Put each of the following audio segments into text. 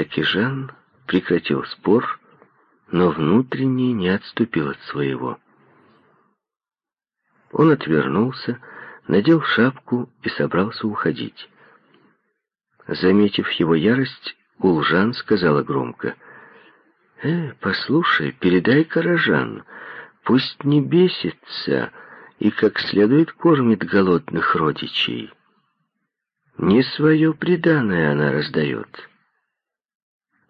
Такижан прекратил спор, но внутренне не отступил от своего. Он отвернулся, надел шапку и собрался уходить. Заметив его ярость, Улжан сказала громко, «Э, послушай, передай Каражан, пусть не бесится и как следует кормит голодных родичей. Не свое преданное она раздает.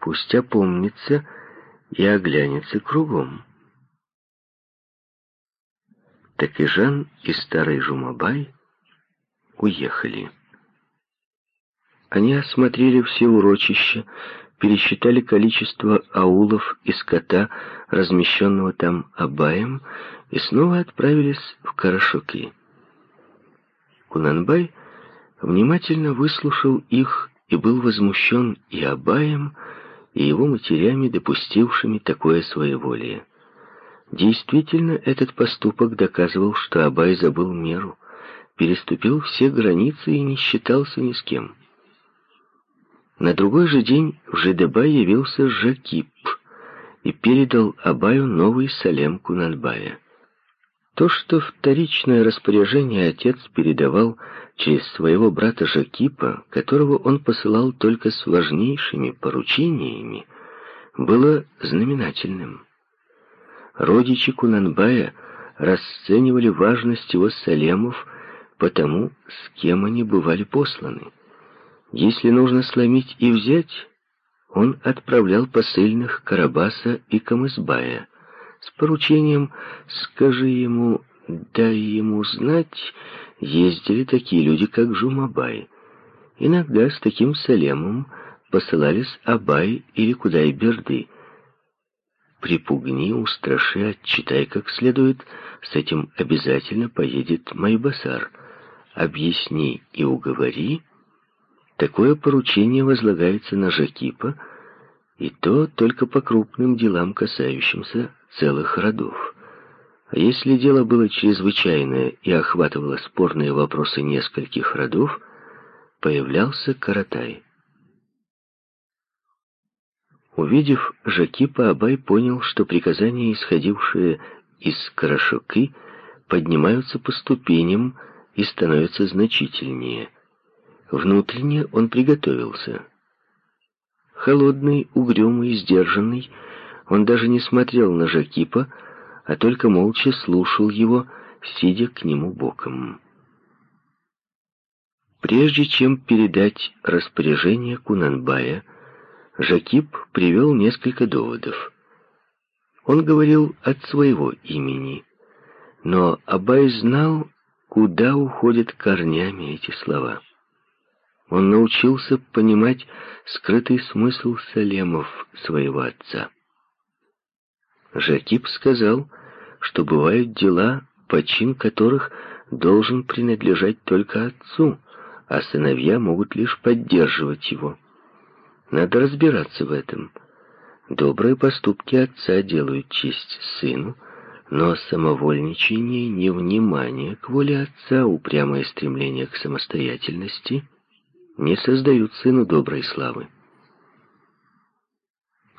Пусть опомнится и оглянется кругом». Так и Жан и старый Жумабай уехали. Они осмотрели все урочища, пересчитали количество аулов и скота, размещенного там Абаем, и снова отправились в Карашуки. Кунанбай внимательно выслушал их и был возмущен и Абаем, и его матерями, допустившими такое своеволие. Действительно, этот поступок доказывал, что Абай забыл меру, переступил все границы и не считался ни с кем. На другой же день в Жидебай явился Жакип и передал Абаю новый салем Кунанбая. То, что вторичное распоряжение отец передавал через своего брата Жакипа, которого он посылал только с важнейшими поручениями, было знаменательным. Родичи Кунанбая расценивали важность его салемов по тому, с кем они бывали посланы. Если нужно сломить и взять, он отправлял посыльных Карабаса и Камысбая с поручением «скажи ему, дай ему знать», ездили такие люди, как Жумабай. Иногда с таким салемом посылались Абай или Кудай-Берды – Припугни, устраши, отчитай как следует, с этим обязательно поедет Майбасар. Объясни и уговори. Такое поручение возлагается на Жакипа, и то только по крупным делам, касающимся целых родов. А если дело было чрезвычайное и охватывало спорные вопросы нескольких родов, появлялся Каратай. Увидев Жакипа, Абай понял, что приказания, исходившие из Карашоки, поднимаются по ступеням и становятся значительнее. Внутренне он приготовился. Холодный, угрюмый, сдержанный, он даже не смотрел на Жакипа, а только молча слушал его, сидя к нему боком. Прежде чем передать распоряжение Кунанбая, Жакип привел несколько доводов. Он говорил от своего имени, но Абай знал, куда уходят корнями эти слова. Он научился понимать скрытый смысл салемов своего отца. Жакип сказал, что бывают дела, почин которых должен принадлежать только отцу, а сыновья могут лишь поддерживать его. Надо разбираться в этом. Добрые поступки отца делают честь сыну, но самовольничание, невнимание к воле отца, упрямое стремление к самостоятельности не создают сыну доброй славы.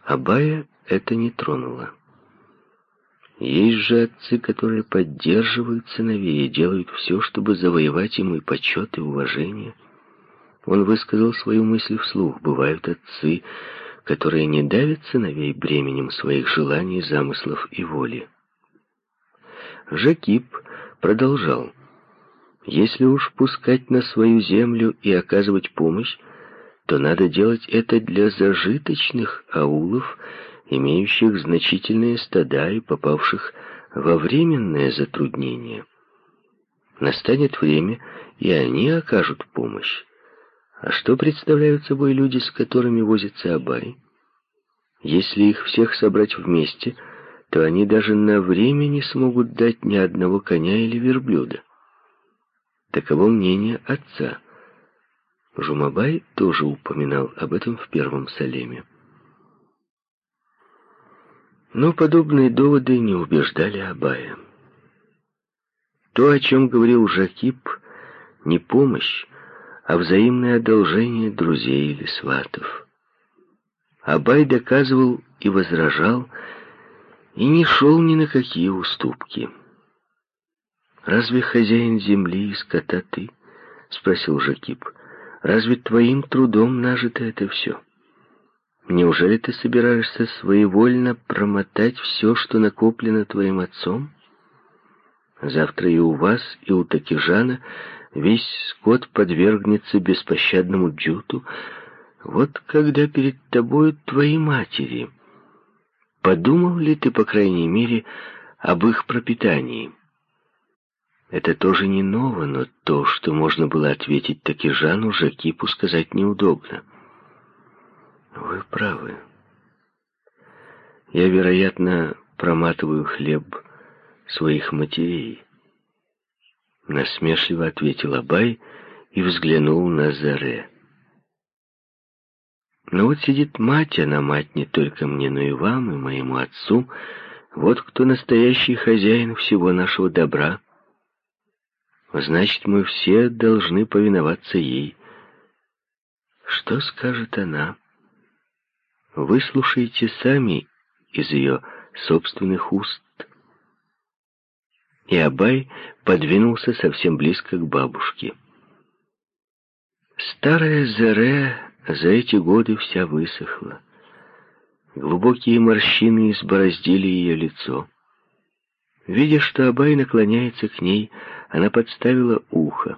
Абая это не тронуло. Есть же отцы, которые поддерживают сыновей и делают все, чтобы завоевать им и почет, и уважение – он высказал свою мысль вслух. Бывают отцы, которые не давят сыновей бременем своих желаний, замыслов и воли. Жакип продолжал. Если уж пускать на свою землю и оказывать помощь, то надо делать это для зажиточных аулов, имеющих значительные стада и попавших во временное затруднение. Настанет время, и они окажут помощь. А что представляют собой люди, с которыми возится Абай? Если их всех собрать вместе, то они даже на время не смогут дать ни одного коня или верблюда. Таково мнение отца. Жумабай тоже упоминал об этом в первом салеме. Но подобные доводы не убеждали Абая. То, о чем говорил Жакип, не помощь, а взаимное одолжение друзей или сватов. Абай доказывал и возражал, и не шел ни на какие уступки. «Разве хозяин земли и скота ты?» — спросил Жакип. «Разве твоим трудом нажито это все? Неужели ты собираешься своевольно промотать все, что накоплено твоим отцом? Завтра и у вас, и у Такижана весь скот подвергнется беспощадному джуту. Вот когда перед тобой твои матери. Подумал ли ты, по крайней мере, об их пропитании?» Это тоже не ново, но то, что можно было ответить таки Жану, Жакипу сказать неудобно. Вы правы. Я, вероятно, проматываю хлеб своих матерей. Насмешливо ответил Абай и взглянул на Заре. Но вот сидит мать, она мать не только мне, но и вам, и моему отцу. Вот кто настоящий хозяин всего нашего добра. Значит, мы все должны повиноваться ей. Что скажет она? Выслушайте сами из ее собственных уст. И Абай подвинулся совсем близко к бабушке. Старая Заре за эти годы вся высохла. Глубокие морщины избороздили ее лицо. Видя, что Абай наклоняется к ней, она подставила ухо.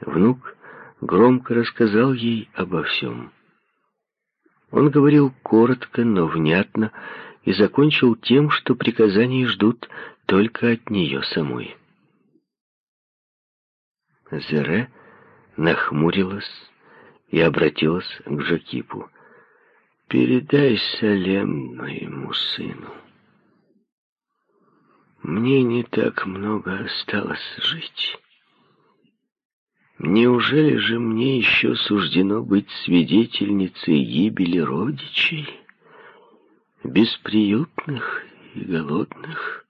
Внук громко рассказал ей обо всем. Он говорил коротко, но внятно, и закончил тем, что приказаний ждут только от нее самой. Зере нахмурилась и обратилась к Жакипу. «Передай Салем моему сыну». Мне не так много осталось жить. Неужели же мне еще суждено быть свидетельницей гибели родичей, бесприютных и голодных?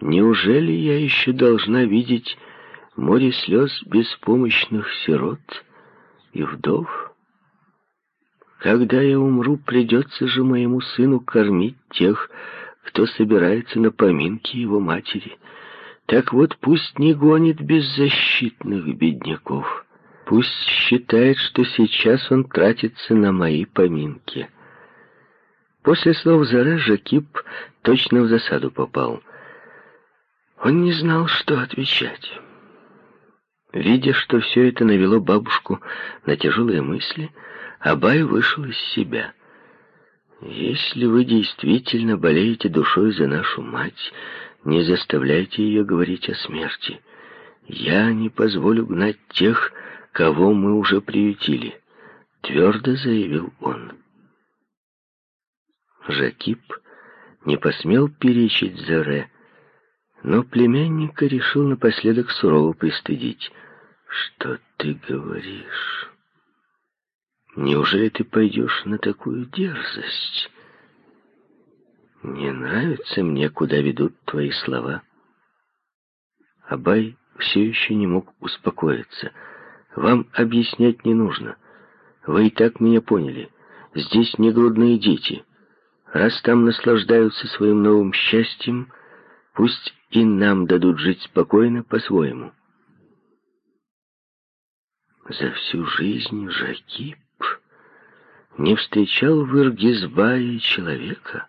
Неужели я еще должна видеть море слез беспомощных сирот и вдов? Когда я умру, придется же моему сыну кормить тех, кто собирается на поминки его матери. Так вот, пусть не гонит беззащитных бедняков. Пусть считает, что сейчас он тратится на мои поминки. После слов Зара Жакип точно в засаду попал. Он не знал, что отвечать. Видя, что все это навело бабушку на тяжелые мысли, Абай вышел из себя — если вы действительно болеете душой за нашу мать, не заставляйте ее говорить о смерти. Я не позволю гнать тех, кого мы уже приютили, твердо заявил он. Жакип не посмел перечить Заре, но племянника решил напоследок сурово пристыдить. «Что ты говоришь?» Неужели ты пойдешь на такую дерзость? Не нравится мне, куда ведут твои слова. Абай все еще не мог успокоиться. Вам объяснять не нужно. Вы и так меня поняли. Здесь не грудные дети. Раз там наслаждаются своим новым счастьем, пусть и нам дадут жить спокойно по-своему. За всю жизнь Жакип не встречал в Иргизбае человека,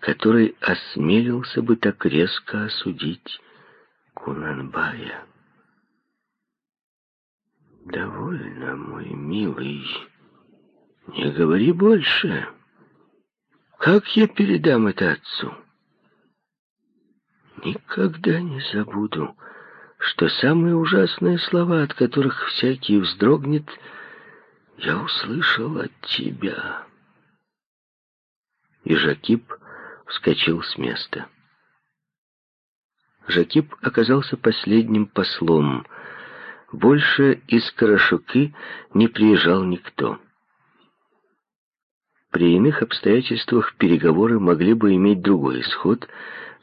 который осмелился бы так резко осудить Кунанбая. «Довольно, мой милый, не говори больше. Как я передам это отцу?» «Никогда не забуду, что самые ужасные слова, от которых всякий вздрогнет — я услышал от тебя. И Жакип вскочил с места. Жакип оказался последним послом. Больше из Карашуки не приезжал никто. При иных обстоятельствах переговоры могли бы иметь другой исход,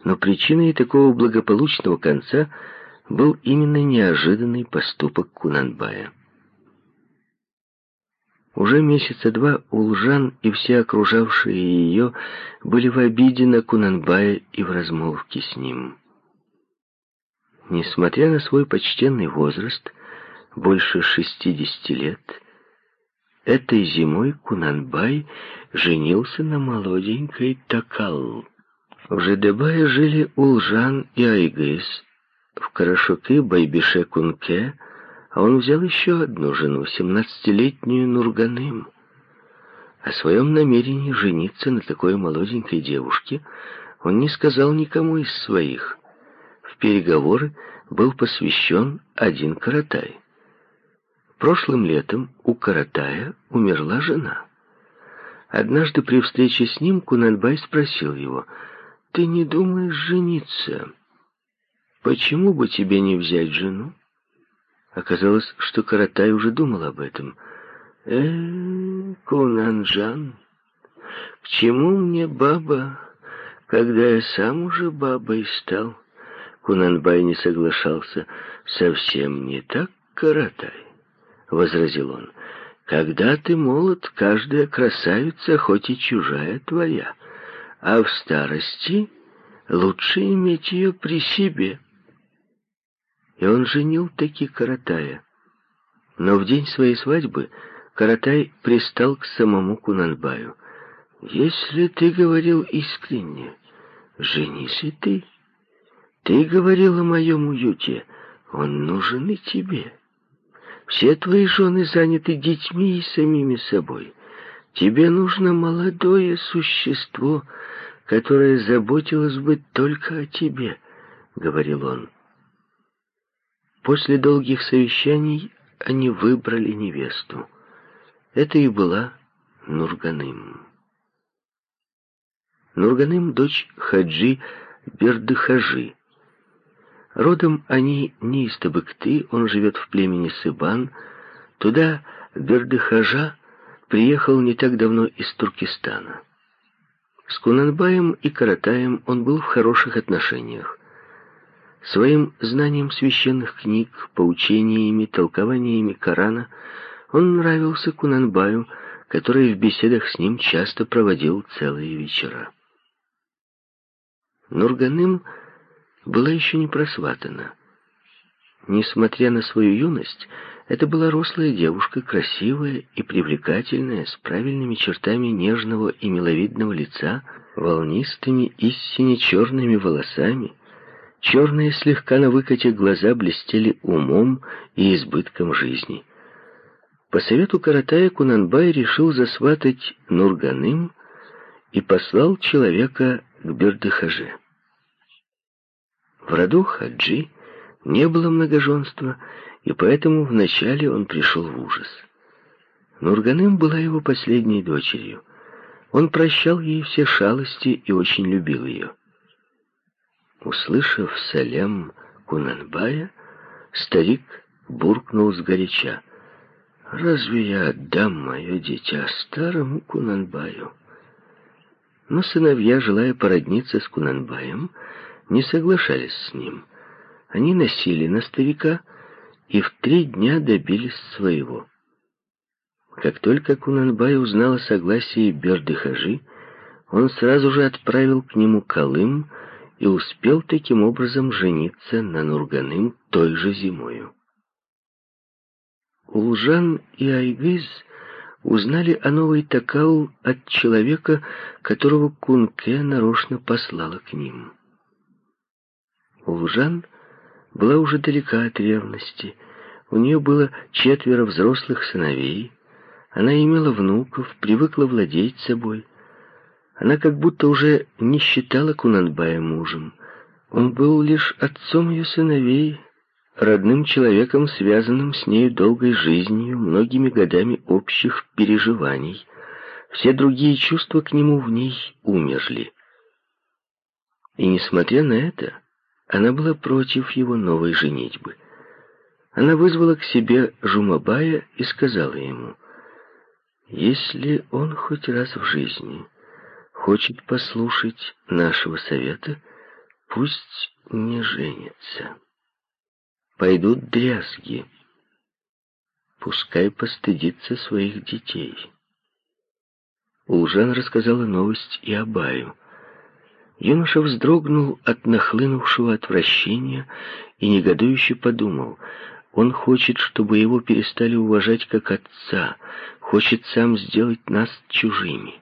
но причиной такого благополучного конца был именно неожиданный поступок Кунанбая. Уже месяца два Улжан и все окружавшие ее были в обиде на Кунанбая и в размолвке с ним. Несмотря на свой почтенный возраст, больше шестидесяти лет, этой зимой Кунанбай женился на молоденькой Такал. В Жедебае жили Улжан и Айгыс, в Карашуке Байбише Кунке, а он взял еще одну жену, семнадцатилетнюю Нурганым. О своем намерении жениться на такой молоденькой девушке он не сказал никому из своих. В переговоры был посвящен один Каратай. Прошлым летом у Каратая умерла жена. Однажды при встрече с ним Кунанбай спросил его, «Ты не думаешь жениться? Почему бы тебе не взять жену?» Оказалось, что Каратай уже думал об этом. «Э, Кунанжан, к чему мне баба, когда я сам уже бабой стал?» Кунанбай не соглашался. «Совсем не так, Каратай», — возразил он. «Когда ты молод, каждая красавица, хоть и чужая твоя, а в старости лучше иметь ее при себе». И он женил таки Каратая. Но в день своей свадьбы Каратай пристал к самому Кунанбаю. «Если ты говорил искренне, женись и ты. Ты говорил о моем уюте, он нужен и тебе. Все твои жены заняты детьми и самими собой. Тебе нужно молодое существо, которое заботилось бы только о тебе», — говорил он. После долгих совещаний они выбрали невесту. Это и была Нурганым. Нурганым — дочь Хаджи Бердыхажи. Родом они не из Табыкты, он живет в племени Сыбан. Туда Бердыхажа приехал не так давно из Туркестана. С Кунанбаем и Каратаем он был в хороших отношениях. Своим знанием священных книг, поучениями, толкованиями Корана он нравился Кунанбаю, который в беседах с ним часто проводил целые вечера. Нурганым была еще не просватана. Несмотря на свою юность, это была рослая девушка, красивая и привлекательная, с правильными чертами нежного и миловидного лица, волнистыми истине черными волосами, Черные, слегка на выкате глаза блестели умом и избытком жизни. По совету Каратая Кунанбай решил засватать Нурганым и послал человека к Бердыхаже. В роду Хаджи не было многоженства, и поэтому вначале он пришел в ужас. Нурганым была его последней дочерью. Он прощал ей все шалости и очень любил ее. Услышав салям Кунанбая, старик буркнул сгоряча. «Разве я отдам мое дитя старому Кунанбаю?» Но сыновья, желая породниться с Кунанбаем, не соглашались с ним. Они носили на старика и в три дня добились своего. Как только Кунанбай узнал о согласии Бердыхажи, он сразу же отправил к нему Колым, и успел таким образом жениться на Нурганым той же зимою. Улжан и Айгыз узнали о новой Такау от человека, которого Кунке нарочно послала к ним. Улжан была уже далека от ревности. У нее было четверо взрослых сыновей, она имела внуков, привыкла владеть собой, она как будто уже не считала Кунанбая мужем. Он был лишь отцом ее сыновей, родным человеком, связанным с нею долгой жизнью, многими годами общих переживаний. Все другие чувства к нему в ней умерли. И несмотря на это, она была против его новой женитьбы. Она вызвала к себе Жумабая и сказала ему, «Если он хоть раз в жизни хочет послушать нашего совета, пусть не женится. Пойдут дрязги. пускай постыдится своих детей. Улжан рассказала новость и Абаю. Юноша вздрогнул от нахлынувшего отвращения и негодующе подумал, он хочет, чтобы его перестали уважать как отца, хочет сам сделать нас чужими.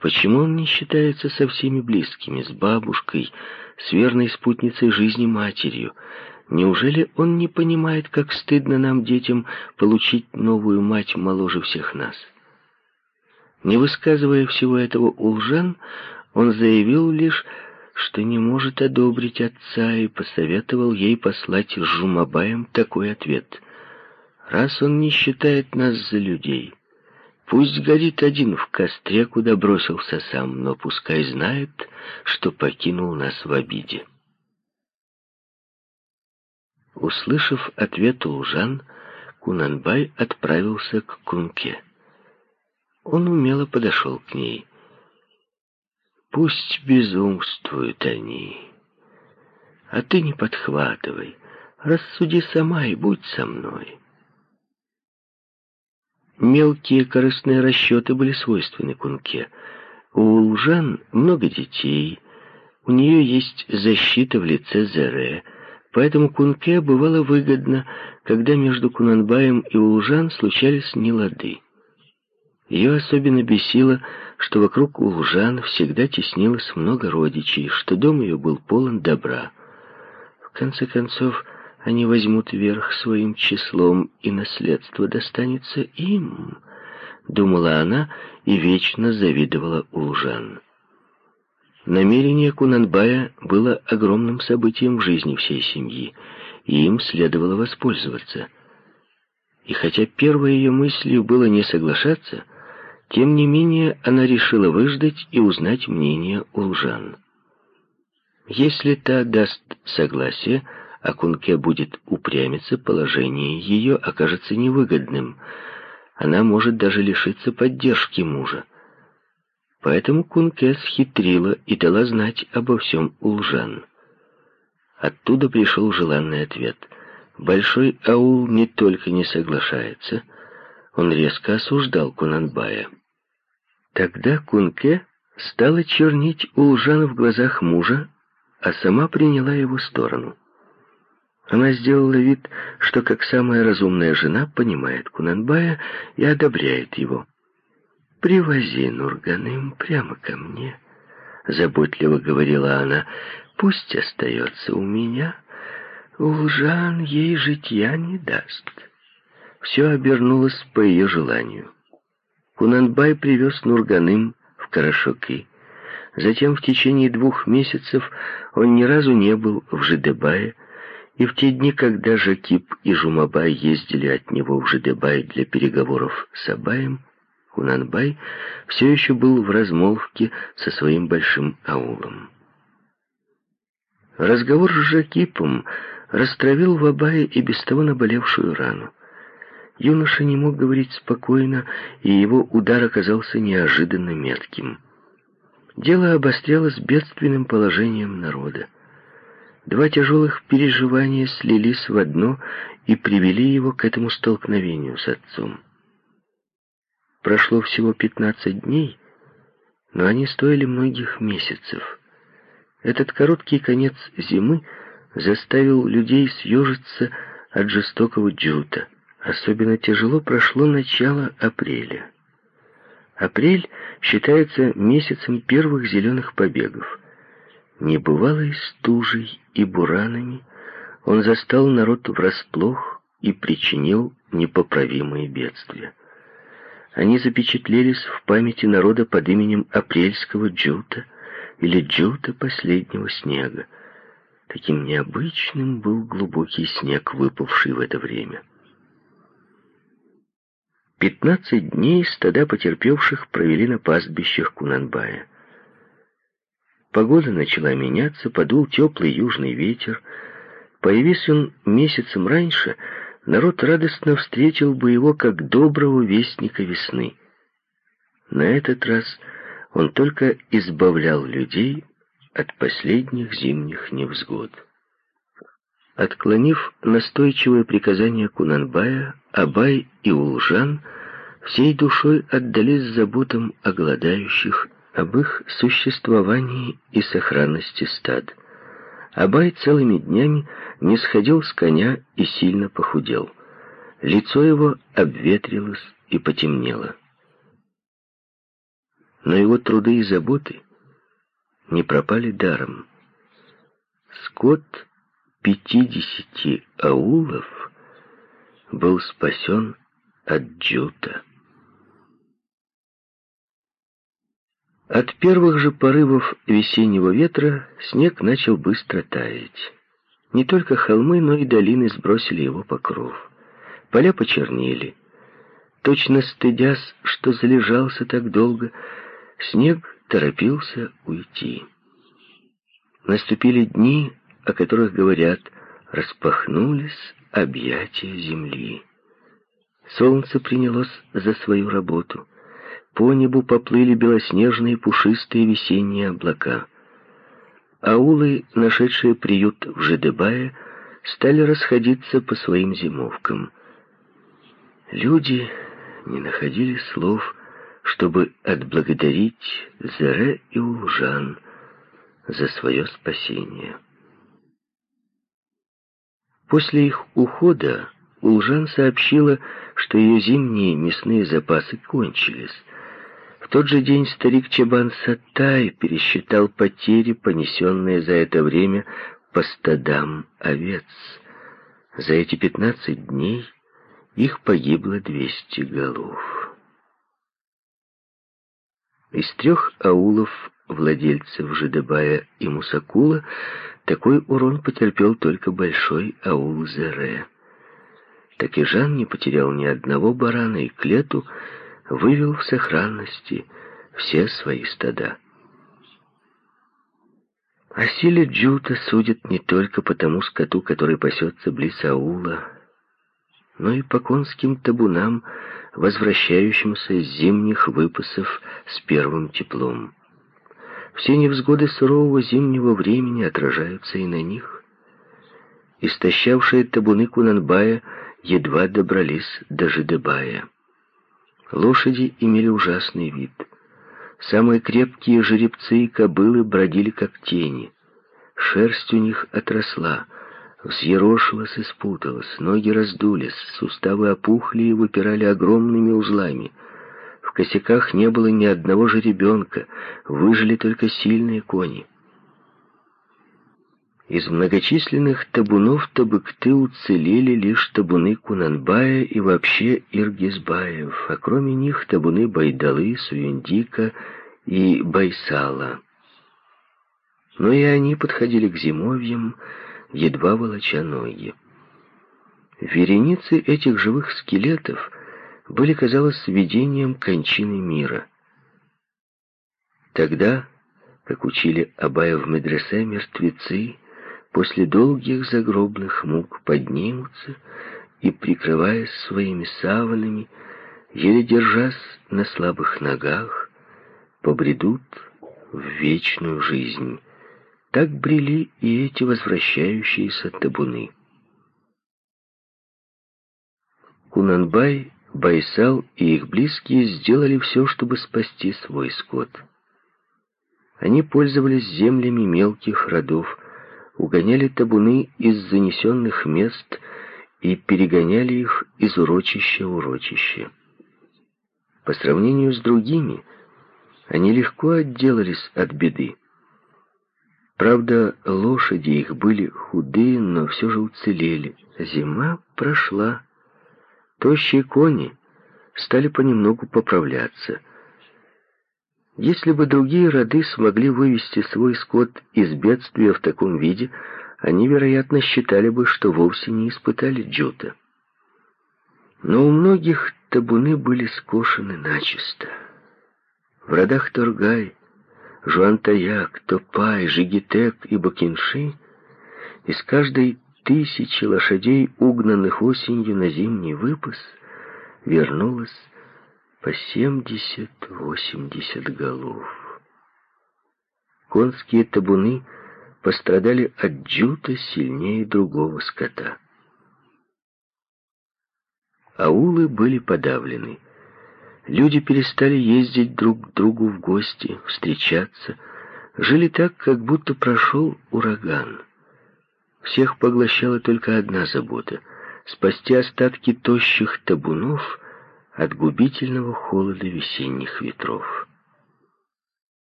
Почему он не считается со всеми близкими, с бабушкой, с верной спутницей жизни матерью? Неужели он не понимает, как стыдно нам, детям, получить новую мать моложе всех нас? Не высказывая всего этого Улжан, он заявил лишь, что не может одобрить отца и посоветовал ей послать с Жумабаем такой ответ. «Раз он не считает нас за людей, пусть горит один в костре, куда бросился сам, но пускай знает, что покинул нас в обиде». Услышав ответ Улжан, Кунанбай отправился к Кунке. Он умело подошел к ней. «Пусть безумствуют они, а ты не подхватывай, рассуди сама и будь со мной». Мелкие корыстные расчеты были свойственны Кунке. У Улжан много детей, у нее есть защита в лице Зере, поэтому Кунке бывало выгодно, когда между Кунанбаем и Улжан случались нелады. Ее особенно бесило, что вокруг Улжан всегда теснилось много родичей, что дом ее был полон добра. В конце концов, они возьмут верх своим числом, и наследство достанется им, думала она и вечно завидовала Улжан. Намерение Кунанбая было огромным событием в жизни всей семьи, и им следовало воспользоваться. И хотя первой ее мыслью было не соглашаться, тем не менее, она решила выждать и узнать мнение Улжан. Если та даст согласие, а Кунке будет упрямиться, положение ее окажется невыгодным. Она может даже лишиться поддержки мужа. Поэтому Кунке схитрила и дала знать обо всем Улжан. Оттуда пришел желанный ответ. Большой аул не только не соглашается, он резко осуждал Кунанбая. Тогда Кунке стала чернить Улжан в глазах мужа, а сама приняла его сторону. Она сделала вид, что как самая разумная жена понимает Кунанбая и одобряет его. «Привози Нурганым прямо ко мне», — заботливо говорила она, — «пусть остается у меня, Улжан ей житья не даст». Все обернулось по ее желанию. Кунанбай привез Нурганым в Карашоки. Затем в течение двух месяцев он ни разу не был в Жидебае, и в те дни, когда Жакип и Жумабай ездили от него в Жидебай для переговоров с Абаем, Кунанбай все еще был в размолвке со своим большим аулом. Разговор с Жакипом растравил в Абае и без того наболевшую рану. Юноша не мог говорить спокойно, и его удар оказался неожиданно метким. Дело обострялось бедственным положением народа. Два тяжелых переживания слились в одно и привели его к этому столкновению с отцом. Прошло всего пятнадцать дней, но они стоили многих месяцев. Этот короткий конец зимы заставил людей съежиться от жестокого джута. Особенно тяжело прошло начало апреля. Апрель считается месяцем первых зеленых побегов. Небывалой стужей и буранами он застал народ врасплох и причинил непоправимые бедствия. Они запечатлелись в памяти народа под именем Апрельского Джута или Джута последнего снега. Таким необычным был глубокий снег, выпавший в это время. Пятнадцать дней стада потерпевших провели на пастбищах Кунанбая. Погода начала меняться, подул теплый южный ветер. Появись он месяцем раньше, народ радостно встретил бы его как доброго вестника весны. На этот раз он только избавлял людей от последних зимних невзгод. Отклонив настойчивое приказание Кунанбая, Абай и Улжан всей душой отдались заботам о голодающих, об их существовании и сохранности стад. Абай целыми днями не сходил с коня и сильно похудел. Лицо его обветрилось и потемнело. Но его труды и заботы не пропали даром. Скот пятидесяти аулов был спасен от джута. От первых же порывов весеннего ветра снег начал быстро таять. Не только холмы, но и долины сбросили его покров. Поля почернели. Точно стыдясь, что залежался так долго, снег торопился уйти. Наступили дни, о которых говорят, распахнулись объятия земли. Солнце принялось за свою работу. По небу поплыли белоснежные пушистые весенние облака. Аулы, нашедшие приют в Жидебае, стали расходиться по своим зимовкам. Люди не находили слов, чтобы отблагодарить Зере и Улжан за свое спасение. После их ухода Улжан сообщила, что ее зимние мясные запасы кончились. В тот же день старик Чабан Сатай пересчитал потери, понесенные за это время по стадам овец. За эти пятнадцать дней их погибло двести голов. Из трех аулов владельцев Жидебая и Мусакула такой урон потерпел только большой аул Зере. Жан не потерял ни одного барана и к лету вывел в сохранности все свои стада. О силе Джута судят не только по тому скоту, который пасется близ аула, но и по конским табунам, возвращающимся с зимних выпасов с первым теплом. Все невзгоды сурового зимнего времени отражаются и на них. Истощавшие табуны Кунанбая едва добрались до Жидебая. Лошади имели ужасный вид. Самые крепкие жеребцы и кобылы бродили как тени. Шерсть у них отросла, взъерошилась и спуталась, ноги раздулись, суставы опухли и выпирали огромными узлами. В косяках не было ни одного жеребенка, выжили только сильные кони. Из многочисленных табунов Табыкты уцелели лишь табуны Кунанбая и вообще Иргизбаев, а кроме них табуны Байдалы, Суюндика и Байсала. Но и они подходили к зимовьям, едва волоча ноги. Вереницы этих живых скелетов были, казалось, видением кончины мира. Тогда, как учили Абая в медресе, мертвецы после долгих загробных мук поднимутся и, прикрываясь своими саванами, еле держась на слабых ногах, побредут в вечную жизнь. Так брели и эти возвращающиеся табуны. Кунанбай, Байсал и их близкие сделали все, чтобы спасти свой скот. Они пользовались землями мелких родов, угоняли табуны из занесенных мест и перегоняли их из урочища в урочище. По сравнению с другими, они легко отделались от беды. Правда, лошади их были худые, но все же уцелели. Зима прошла. Тощие кони стали понемногу поправляться. Если бы другие роды смогли вывести свой скот из бедствия в таком виде, они, вероятно, считали бы, что вовсе не испытали джута. Но у многих табуны были скошены начисто. В родах Торгай Жуантаяк, Топай, Жигитек и Бакинши, из каждой тысячи лошадей, угнанных осенью на зимний выпас, вернулось по семьдесят-восемьдесят голов. Конские табуны пострадали от джута сильнее другого скота. аулы были подавлены. Люди перестали ездить друг к другу в гости, встречаться, жили так, как будто прошел ураган. Всех поглощала только одна забота — спасти остатки тощих табунов от губительного холода весенних ветров.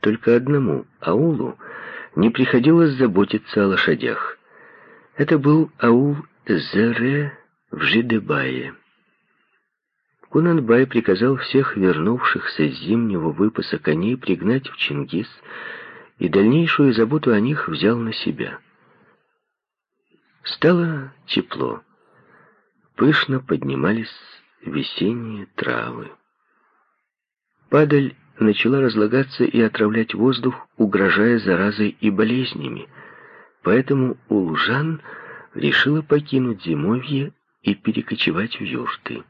Только одному аулу не приходилось заботиться о лошадях. Это был аул Зере в Жидебае. Кунанбай приказал всех вернувшихся с зимнего выпаса коней пригнать в Чингис и дальнейшую заботу о них взял на себя. Стало тепло. Пышно поднимались весенние травы. Падаль начала разлагаться и отравлять воздух, угрожая заразой и болезнями. Поэтому Улжан решила покинуть зимовье и перекочевать в юрты.